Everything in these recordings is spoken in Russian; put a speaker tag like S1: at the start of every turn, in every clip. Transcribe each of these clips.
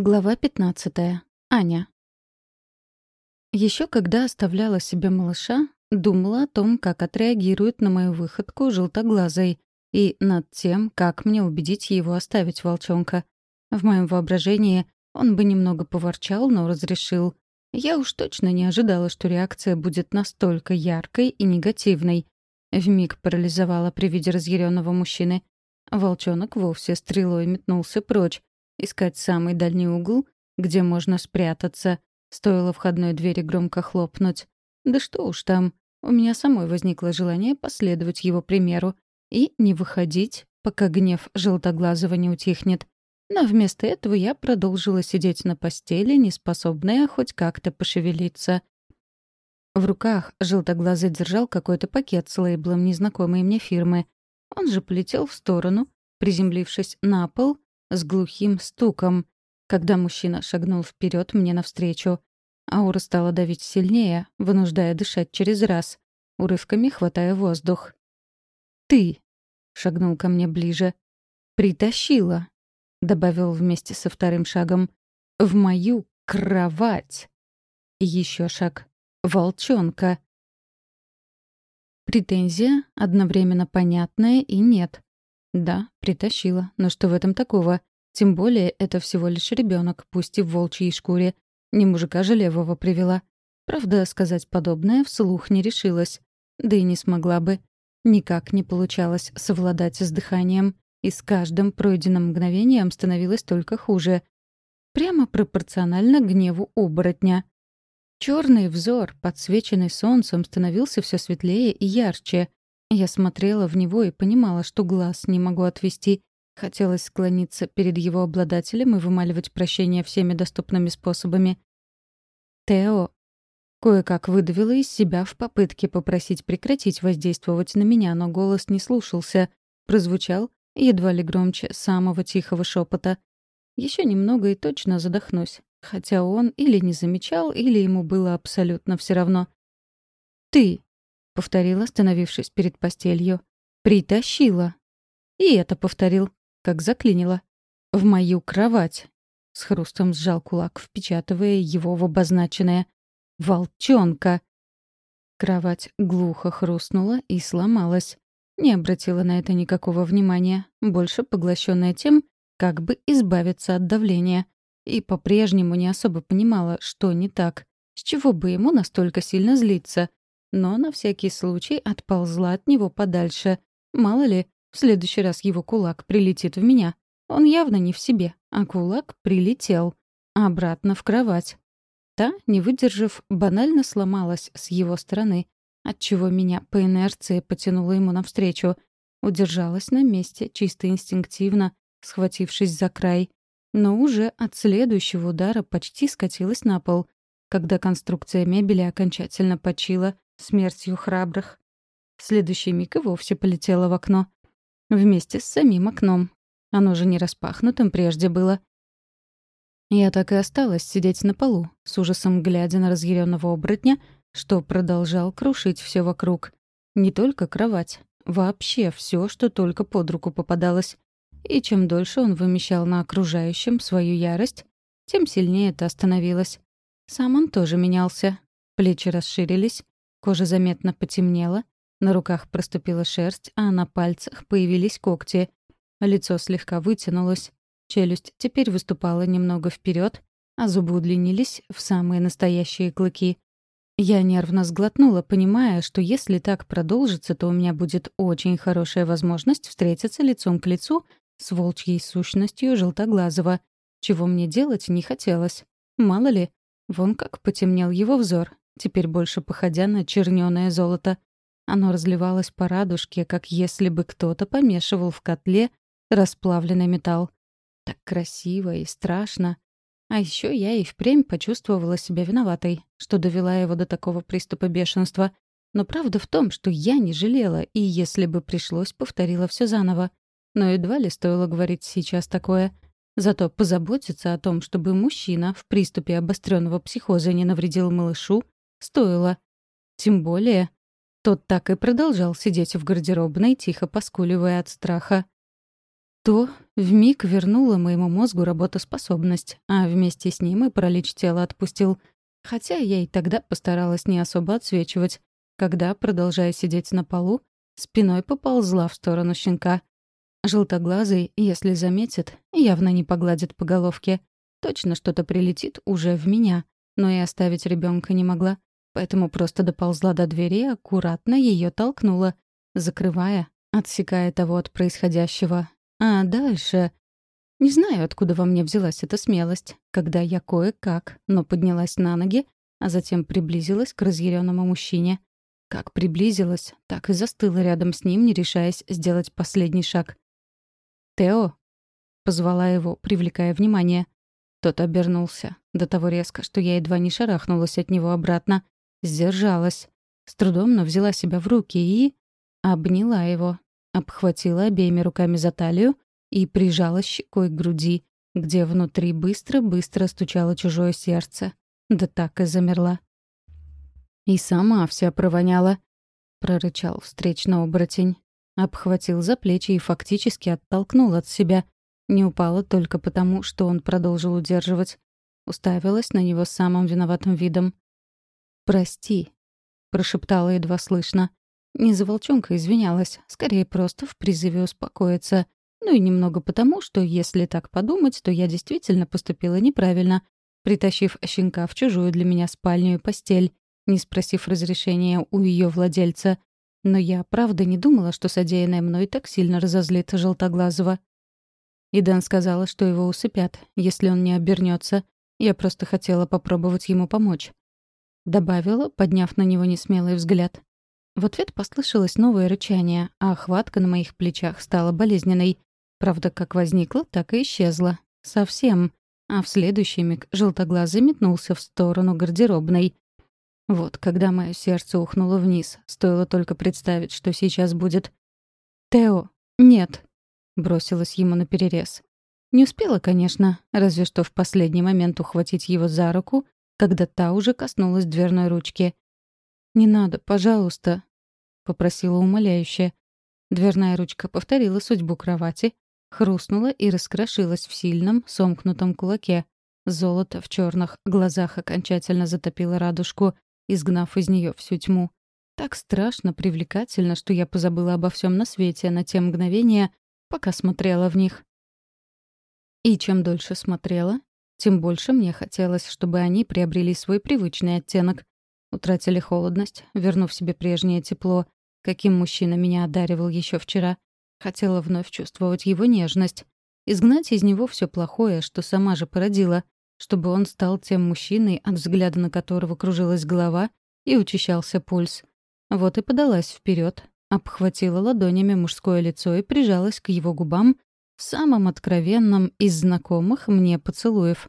S1: Глава 15. Аня. Еще когда оставляла себе малыша, думала о том, как отреагирует на мою выходку желтоглазой, и над тем, как мне убедить его оставить волчонка. В моем воображении он бы немного поворчал, но разрешил. Я уж точно не ожидала, что реакция будет настолько яркой и негативной. Вмиг парализовала при виде разъяренного мужчины. Волчонок вовсе стрелой метнулся прочь, искать самый дальний угол, где можно спрятаться. Стоило входной двери громко хлопнуть. Да что уж там, у меня самой возникло желание последовать его примеру и не выходить, пока гнев желтоглазого не утихнет. Но вместо этого я продолжила сидеть на постели, неспособная хоть как-то пошевелиться. В руках желтоглазый держал какой-то пакет с лейблом незнакомой мне фирмы. Он же полетел в сторону, приземлившись на пол с глухим стуком, когда мужчина шагнул вперед мне навстречу. Аура стала давить сильнее, вынуждая дышать через раз, урывками хватая воздух. «Ты!» — шагнул ко мне ближе. «Притащила!» — добавил вместе со вторым шагом. «В мою кровать!» Еще шаг. «Волчонка!» Претензия одновременно понятная и нет. Да, притащила. Но что в этом такого? Тем более это всего лишь ребенок, пусть и в волчьей шкуре. Не мужика же левого привела. Правда, сказать подобное вслух не решилась. Да и не смогла бы. Никак не получалось совладать с дыханием. И с каждым пройденным мгновением становилось только хуже. Прямо пропорционально гневу оборотня. Черный взор, подсвеченный солнцем, становился все светлее и ярче. Я смотрела в него и понимала, что глаз не могу отвести. Хотелось склониться перед его обладателем и вымаливать прощение всеми доступными способами. «Тео!» Кое-как выдавила из себя в попытке попросить прекратить воздействовать на меня, но голос не слушался. Прозвучал едва ли громче самого тихого шепота. Еще немного и точно задохнусь. Хотя он или не замечал, или ему было абсолютно все равно. «Ты!» Повторил, остановившись перед постелью. «Притащила!» И это повторил, как заклинило. «В мою кровать!» С хрустом сжал кулак, впечатывая его в обозначенное. «Волчонка!» Кровать глухо хрустнула и сломалась. Не обратила на это никакого внимания, больше поглощенная тем, как бы избавиться от давления. И по-прежнему не особо понимала, что не так. С чего бы ему настолько сильно злиться? Но на всякий случай отползла от него подальше. Мало ли, в следующий раз его кулак прилетит в меня. Он явно не в себе, а кулак прилетел. Обратно в кровать. Та, не выдержав, банально сломалась с его стороны, отчего меня по инерции потянуло ему навстречу. Удержалась на месте, чисто инстинктивно, схватившись за край. Но уже от следующего удара почти скатилась на пол, когда конструкция мебели окончательно почила, смертью храбрых. В следующий миг и вовсе полетела в окно. Вместе с самим окном. Оно же не распахнутым прежде было. Я так и осталась сидеть на полу, с ужасом глядя на разъяренного оборотня, что продолжал крушить все вокруг. Не только кровать, вообще все, что только под руку попадалось. И чем дольше он вымещал на окружающем свою ярость, тем сильнее это становилось. Сам он тоже менялся. Плечи расширились, Кожа заметно потемнела, на руках проступила шерсть, а на пальцах появились когти. Лицо слегка вытянулось, челюсть теперь выступала немного вперед, а зубы удлинились в самые настоящие клыки. Я нервно сглотнула, понимая, что если так продолжится, то у меня будет очень хорошая возможность встретиться лицом к лицу с волчьей сущностью желтоглазого, чего мне делать не хотелось. Мало ли, вон как потемнел его взор, теперь больше походя на чернёное золото. Оно разливалось по радужке, как если бы кто-то помешивал в котле расплавленный металл. Так красиво и страшно. А еще я и впрямь почувствовала себя виноватой, что довела его до такого приступа бешенства. Но правда в том, что я не жалела, и если бы пришлось, повторила все заново. Но едва ли стоило говорить сейчас такое. Зато позаботиться о том, чтобы мужчина в приступе обостренного психоза не навредил малышу, Стоило. Тем более, тот так и продолжал сидеть в гардеробной, тихо поскуливая от страха. То вмиг вернула моему мозгу работоспособность, а вместе с ним и паралич тела отпустил. Хотя я и тогда постаралась не особо отсвечивать, когда, продолжая сидеть на полу, спиной поползла в сторону щенка. Желтоглазый, если заметит, явно не погладит по головке. Точно что-то прилетит уже в меня, но и оставить ребенка не могла, поэтому просто доползла до двери и аккуратно ее толкнула, закрывая, отсекая того от происходящего. А дальше... Не знаю, откуда во мне взялась эта смелость, когда я кое-как, но поднялась на ноги, а затем приблизилась к разъяренному мужчине. Как приблизилась, так и застыла рядом с ним, не решаясь сделать последний шаг. «Тео!» — позвала его, привлекая внимание. Тот обернулся. До того резко, что я едва не шарахнулась от него обратно. Сдержалась. С трудом, но взяла себя в руки и... Обняла его. Обхватила обеими руками за талию и прижала щекой к груди, где внутри быстро-быстро стучало чужое сердце. Да так и замерла. «И сама вся провоняла», — прорычал встречный оборотень. Обхватил за плечи и фактически оттолкнул от себя — не упала только потому, что он продолжил удерживать. Уставилась на него самым виноватым видом. «Прости», — прошептала едва слышно. Не за волчонка извинялась, скорее просто в призыве успокоиться. Ну и немного потому, что, если так подумать, то я действительно поступила неправильно, притащив щенка в чужую для меня спальню и постель, не спросив разрешения у ее владельца. Но я правда не думала, что содеянное мной так сильно разозлит Желтоглазого. И Дэн сказала, что его усыпят, если он не обернется. Я просто хотела попробовать ему помочь. Добавила, подняв на него несмелый взгляд. В ответ послышалось новое рычание, а охватка на моих плечах стала болезненной. Правда, как возникла, так и исчезла. Совсем. А в следующий миг желтоглазый метнулся в сторону гардеробной. Вот, когда мое сердце ухнуло вниз, стоило только представить, что сейчас будет. «Тео, нет!» Бросилась ему на перерез. Не успела, конечно, разве что в последний момент ухватить его за руку, когда та уже коснулась дверной ручки. «Не надо, пожалуйста», — попросила умоляюще. Дверная ручка повторила судьбу кровати, хрустнула и раскрошилась в сильном, сомкнутом кулаке. Золото в черных глазах окончательно затопило радужку, изгнав из нее всю тьму. Так страшно, привлекательно, что я позабыла обо всем на свете на те мгновения, пока смотрела в них. И чем дольше смотрела, тем больше мне хотелось, чтобы они приобрели свой привычный оттенок, утратили холодность, вернув себе прежнее тепло, каким мужчина меня одаривал еще вчера. Хотела вновь чувствовать его нежность, изгнать из него все плохое, что сама же породила, чтобы он стал тем мужчиной, от взгляда на которого кружилась голова и учащался пульс. Вот и подалась вперед, обхватила ладонями мужское лицо и прижалась к его губам в самом откровенном из знакомых мне поцелуев.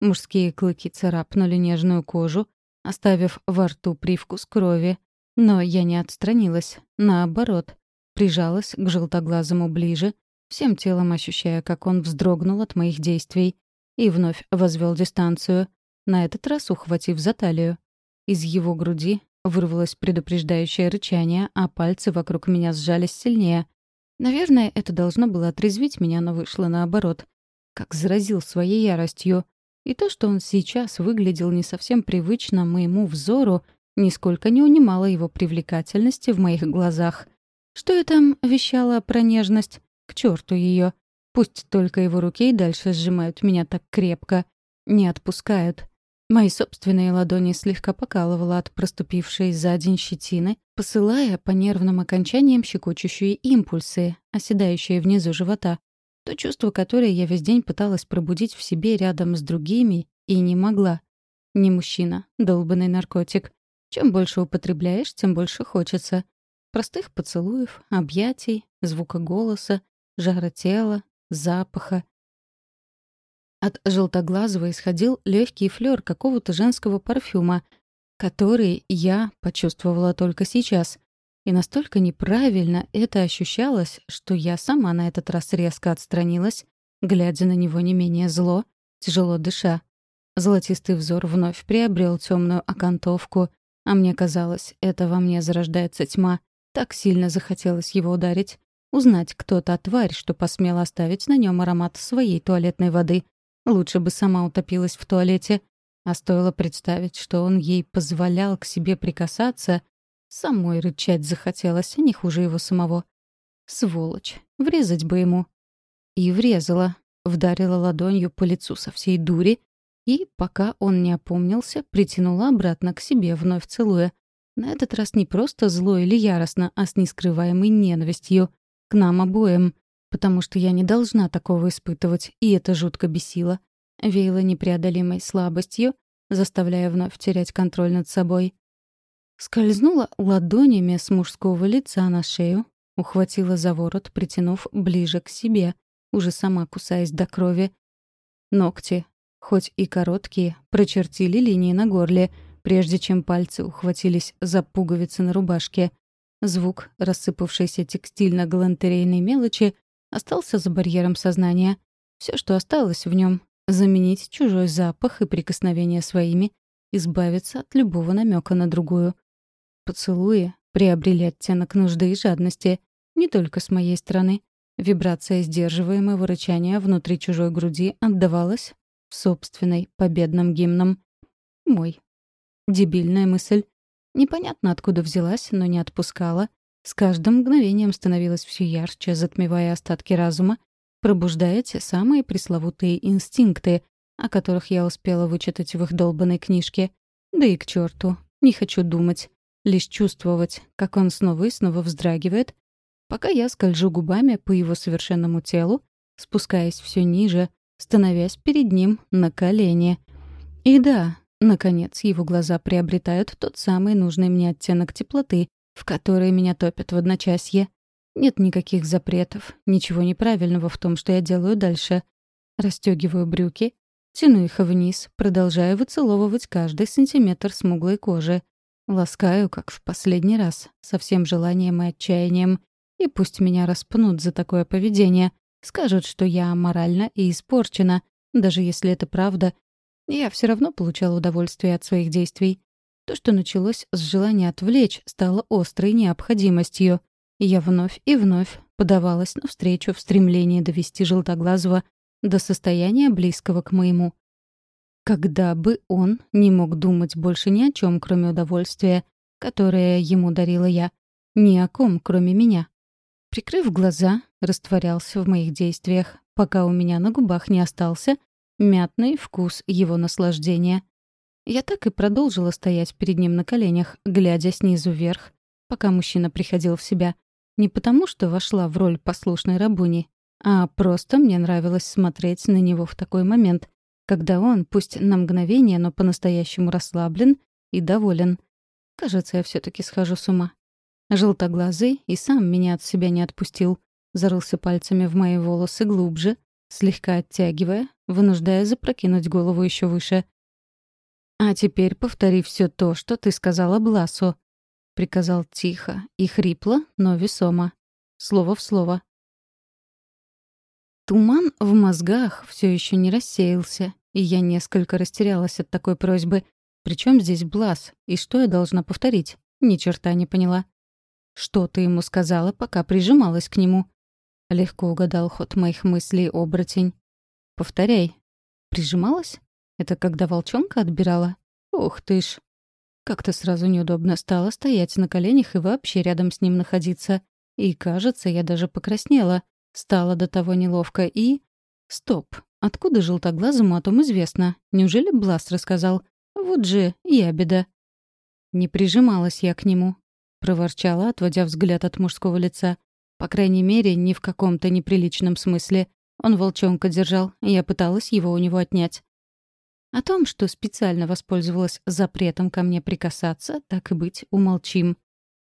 S1: Мужские клыки царапнули нежную кожу, оставив во рту привкус крови. Но я не отстранилась, наоборот, прижалась к желтоглазому ближе, всем телом ощущая, как он вздрогнул от моих действий, и вновь возвел дистанцию, на этот раз ухватив за талию. Из его груди Вырвалось предупреждающее рычание, а пальцы вокруг меня сжались сильнее. Наверное, это должно было отрезвить меня, но вышло наоборот. Как заразил своей яростью. И то, что он сейчас выглядел не совсем привычно моему взору, нисколько не унимало его привлекательности в моих глазах. Что я там вещала про нежность? К черту ее. Пусть только его руки и дальше сжимают меня так крепко. Не отпускают. Мои собственные ладони слегка покалывало от проступившей за день щетины, посылая по нервным окончаниям щекочущие импульсы, оседающие внизу живота. То чувство, которое я весь день пыталась пробудить в себе рядом с другими, и не могла. Не мужчина, долбанный наркотик. Чем больше употребляешь, тем больше хочется. Простых поцелуев, объятий, звука голоса, жара тела, запаха, от желтоглазого исходил легкий флёр какого-то женского парфюма, который я почувствовала только сейчас. И настолько неправильно это ощущалось, что я сама на этот раз резко отстранилась, глядя на него не менее зло, тяжело дыша. Золотистый взор вновь приобрел темную окантовку, а мне казалось, это во мне зарождается тьма. Так сильно захотелось его ударить. Узнать, кто та тварь, что посмела оставить на нем аромат своей туалетной воды. Лучше бы сама утопилась в туалете. А стоило представить, что он ей позволял к себе прикасаться, самой рычать захотелось, а не хуже его самого. Сволочь, врезать бы ему. И врезала, вдарила ладонью по лицу со всей дури и, пока он не опомнился, притянула обратно к себе, вновь целуя. На этот раз не просто зло или яростно, а с нескрываемой ненавистью — к нам обоим, потому что я не должна такого испытывать, и это жутко бесило. Веяло непреодолимой слабостью, заставляя вновь терять контроль над собой. Скользнула ладонями с мужского лица на шею, ухватила за ворот, притянув ближе к себе, уже сама кусаясь до крови. Ногти, хоть и короткие, прочертили линии на горле, прежде чем пальцы ухватились за пуговицы на рубашке — Звук рассыпавшейся текстильно-галантерейной мелочи остался за барьером сознания. Все, что осталось в нем — заменить чужой запах и прикосновение своими, избавиться от любого намека на другую. Поцелуи приобрели оттенок нужды и жадности, не только с моей стороны. Вибрация сдерживаемого рычания внутри чужой груди отдавалась в собственной победном гимном. Мой. Дебильная мысль. Непонятно, откуда взялась, но не отпускала. С каждым мгновением становилась все ярче, затмевая остатки разума, пробуждая те самые пресловутые инстинкты, о которых я успела вычитать в их долбанной книжке. Да и к черту, не хочу думать, лишь чувствовать, как он снова и снова вздрагивает, пока я скольжу губами по его совершенному телу, спускаясь все ниже, становясь перед ним на колени. И да, Наконец, его глаза приобретают тот самый нужный мне оттенок теплоты, в который меня топят в одночасье. Нет никаких запретов, ничего неправильного в том, что я делаю дальше. Растёгиваю брюки, тяну их вниз, продолжаю выцеловывать каждый сантиметр смуглой кожи. Ласкаю, как в последний раз, со всем желанием и отчаянием. И пусть меня распнут за такое поведение, скажут, что я морально и испорчена, даже если это правда, я все равно получала удовольствие от своих действий. То, что началось с желания отвлечь, стало острой необходимостью. Я вновь и вновь подавалась навстречу в стремлении довести Желтоглазого до состояния близкого к моему. Когда бы он не мог думать больше ни о чем, кроме удовольствия, которое ему дарила я, ни о ком, кроме меня. Прикрыв глаза, растворялся в моих действиях, пока у меня на губах не остался мятный вкус его наслаждения. Я так и продолжила стоять перед ним на коленях, глядя снизу вверх, пока мужчина приходил в себя. Не потому, что вошла в роль послушной рабыни, а просто мне нравилось смотреть на него в такой момент, когда он, пусть на мгновение, но по-настоящему расслаблен и доволен. Кажется, я все таки схожу с ума. Желтоглазый и сам меня от себя не отпустил. Зарылся пальцами в мои волосы глубже, слегка оттягивая, вынуждая запрокинуть голову еще выше. «А теперь повтори все то, что ты сказала Бласу», — приказал тихо и хрипло, но весомо. Слово в слово. Туман в мозгах все еще не рассеялся, и я несколько растерялась от такой просьбы. Причем здесь Блас, и что я должна повторить? Ни черта не поняла. «Что ты ему сказала, пока прижималась к нему?» Легко угадал ход моих мыслей оборотень. «Повторяй». «Прижималась? Это когда волчонка отбирала? Ух ты ж!» Как-то сразу неудобно стало стоять на коленях и вообще рядом с ним находиться. И, кажется, я даже покраснела. Стало до того неловко и... Стоп. Откуда желтоглазому о том известно? Неужели Бласт рассказал? Вот же, ябеда. Не прижималась я к нему. Проворчала, отводя взгляд от мужского лица. По крайней мере, не в каком-то неприличном смысле. Он волчонка держал, я пыталась его у него отнять. О том, что специально воспользовалась запретом ко мне прикасаться, так и быть, умолчим.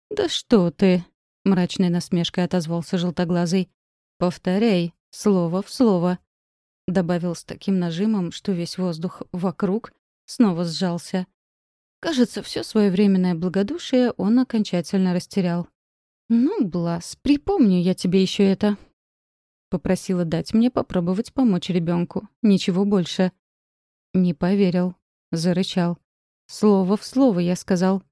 S1: «Да что ты!» — мрачной насмешкой отозвался желтоглазый. «Повторяй, слово в слово», — добавил с таким нажимом, что весь воздух вокруг снова сжался. Кажется, все свое временное благодушие он окончательно растерял. «Ну, Блас, припомню я тебе еще это». Попросила дать мне попробовать помочь ребенку. Ничего больше. Не поверил. Зарычал. Слово в слово я сказал.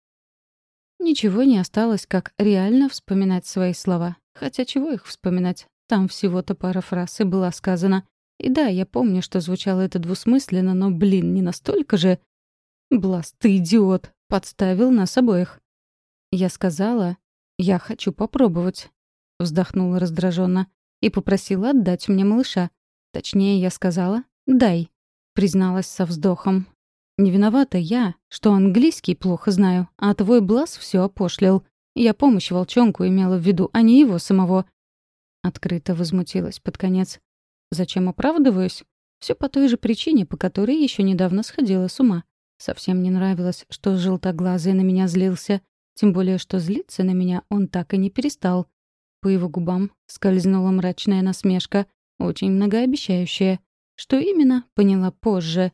S1: Ничего не осталось, как реально вспоминать свои слова. Хотя чего их вспоминать? Там всего-то пара фраз и была сказана. И да, я помню, что звучало это двусмысленно, но, блин, не настолько же... Блас, ты идиот! Подставил нас обоих. Я сказала, я хочу попробовать. Вздохнула раздраженно и попросила отдать мне малыша. Точнее, я сказала «дай», призналась со вздохом. «Не виновата я, что английский плохо знаю, а твой Блас все опошлил. Я помощь волчонку имела в виду, а не его самого». Открыто возмутилась под конец. «Зачем оправдываюсь? Все по той же причине, по которой еще недавно сходила с ума. Совсем не нравилось, что желтоглазый на меня злился. Тем более, что злиться на меня он так и не перестал. По его губам скользнула мрачная насмешка, очень многообещающая. Что именно, поняла позже.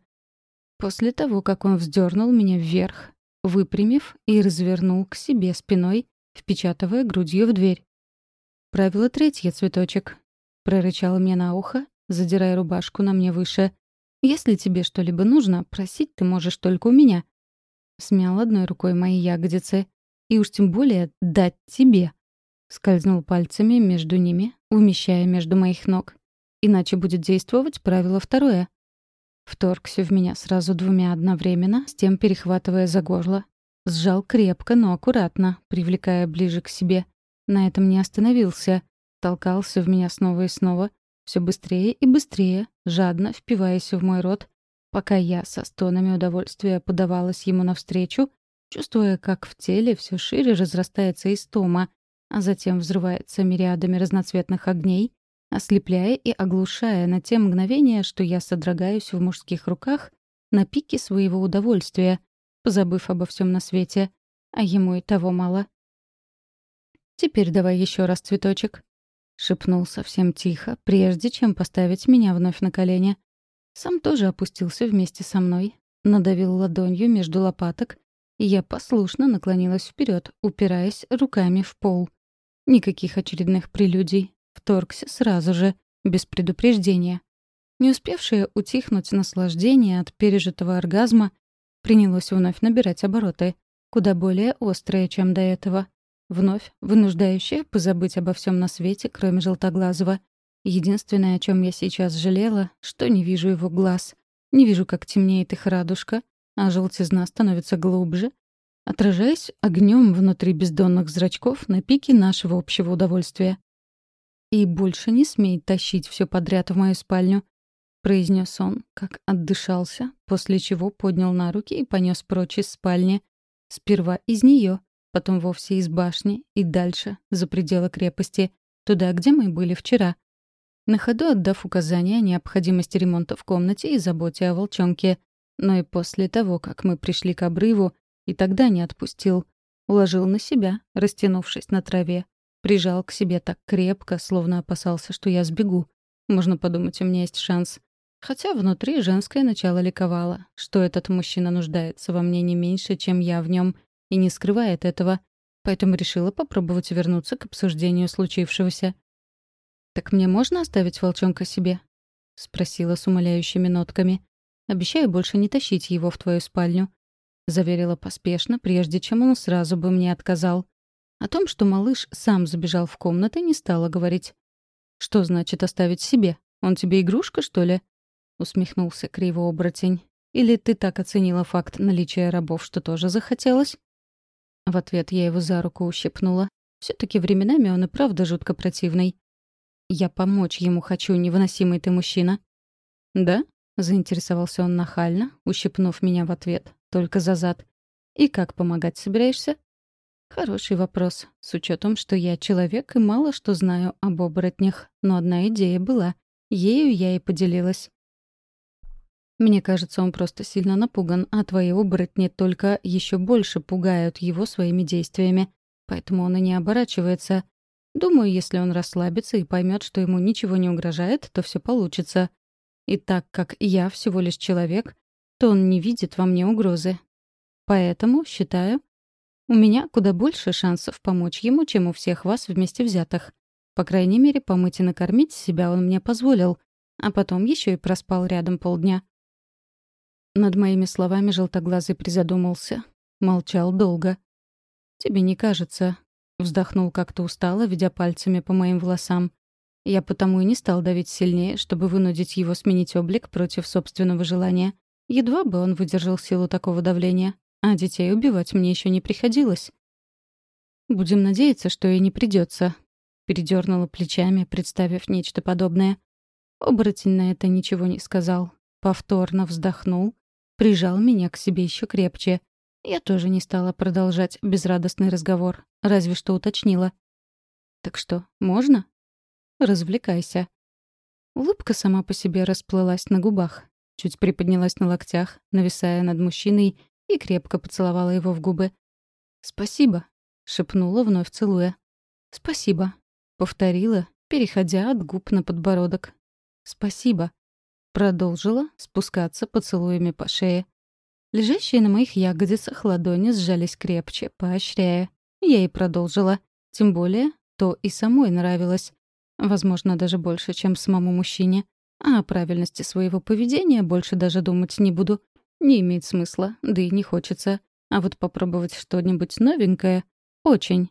S1: После того, как он вздернул меня вверх, выпрямив и развернул к себе спиной, впечатывая грудью в дверь. «Правило третье, цветочек», — прорычал мне на ухо, задирая рубашку на мне выше. «Если тебе что-либо нужно, просить ты можешь только у меня». Смял одной рукой мои ягодицы. И уж тем более дать тебе. Скользнул пальцами между ними, умещая между моих ног. Иначе будет действовать правило второе. Вторгся в меня сразу двумя одновременно, с тем перехватывая за горло. Сжал крепко, но аккуратно, привлекая ближе к себе. На этом не остановился. Толкался в меня снова и снова, все быстрее и быстрее, жадно впиваясь в мой рот, пока я со стонами удовольствия подавалась ему навстречу, чувствуя, как в теле все шире разрастается истома, а затем взрывается мириадами разноцветных огней, ослепляя и оглушая на те мгновения, что я содрогаюсь в мужских руках на пике своего удовольствия, позабыв обо всем на свете, а ему и того мало. «Теперь давай еще раз цветочек», — шепнул совсем тихо, прежде чем поставить меня вновь на колени. Сам тоже опустился вместе со мной, надавил ладонью между лопаток, и я послушно наклонилась вперед, упираясь руками в пол. Никаких очередных прелюдий, вторгся сразу же, без предупреждения. Не успевшее утихнуть наслаждение от пережитого оргазма принялось вновь набирать обороты, куда более острые, чем до этого. Вновь вынуждающее позабыть обо всем на свете, кроме Желтоглазого. Единственное, о чем я сейчас жалела, что не вижу его глаз. Не вижу, как темнеет их радужка, а желтизна становится глубже, отражаясь огнем внутри бездонных зрачков на пике нашего общего удовольствия. «И больше не смей тащить все подряд в мою спальню», — произнес он, как отдышался, после чего поднял на руки и понес прочь из спальни. Сперва из нее, потом вовсе из башни и дальше, за пределы крепости, туда, где мы были вчера. На ходу отдав указания о необходимости ремонта в комнате и заботе о волчонке. Но и после того, как мы пришли к обрыву, и тогда не отпустил. Уложил на себя, растянувшись на траве, Прижал к себе так крепко, словно опасался, что я сбегу. Можно подумать, у меня есть шанс. Хотя внутри женское начало ликовало, что этот мужчина нуждается во мне не меньше, чем я в нем, и не скрывает этого. Поэтому решила попробовать вернуться к обсуждению случившегося. «Так мне можно оставить волчонка себе?» — спросила с умоляющими нотками. «Обещаю больше не тащить его в твою спальню», — заверила поспешно, прежде чем он сразу бы мне отказал. О том, что малыш сам забежал в комнату, не стала говорить. «Что значит оставить себе? Он тебе игрушка, что ли?» — усмехнулся криво оборотень. «Или ты так оценила факт наличия рабов, что тоже захотелось?» В ответ я его за руку ущипнула. все таки временами он и правда жутко противный. «Я помочь ему хочу, невыносимый ты мужчина». «Да?» — заинтересовался он нахально, ущипнув меня в ответ, только за зад. «И как помогать собираешься?» Хороший вопрос, с учетом, что я человек и мало что знаю об оборотнях, но одна идея была. Ею я и поделилась. Мне кажется, он просто сильно напуган, а твои оборотни только еще больше пугают его своими действиями. Поэтому он и не оборачивается. Думаю, если он расслабится и поймет, что ему ничего не угрожает, то все получится. И так как я всего лишь человек, то он не видит во мне угрозы. Поэтому, считаю, у меня куда больше шансов помочь ему, чем у всех вас вместе взятых. По крайней мере, помыть и накормить себя он мне позволил, а потом еще и проспал рядом полдня. Над моими словами желтоглазый призадумался. Молчал долго. «Тебе не кажется?» Вздохнул как-то устало, ведя пальцами по моим волосам. Я потому и не стал давить сильнее, чтобы вынудить его сменить облик против собственного желания. Едва бы он выдержал силу такого давления. А детей убивать мне еще не приходилось. «Будем надеяться, что и не придется», — передернула плечами, представив нечто подобное. Оборотень на это ничего не сказал. Повторно вздохнул, прижал меня к себе еще крепче. Я тоже не стала продолжать безрадостный разговор, разве что уточнила. «Так что, можно?» «Развлекайся». Улыбка сама по себе расплылась на губах, чуть приподнялась на локтях, нависая над мужчиной, и крепко поцеловала его в губы. «Спасибо», — шепнула, вновь целуя. «Спасибо», — повторила, переходя от губ на подбородок. «Спасибо», — продолжила спускаться поцелуями по шее. Лежащие на моих ягодицах ладони сжались крепче, поощряя. Я и продолжила. Тем более, то и самой нравилось. Возможно, даже больше, чем самому мужчине. А о правильности своего поведения больше даже думать не буду. Не имеет смысла, да и не хочется. А вот попробовать что-нибудь новенькое — очень.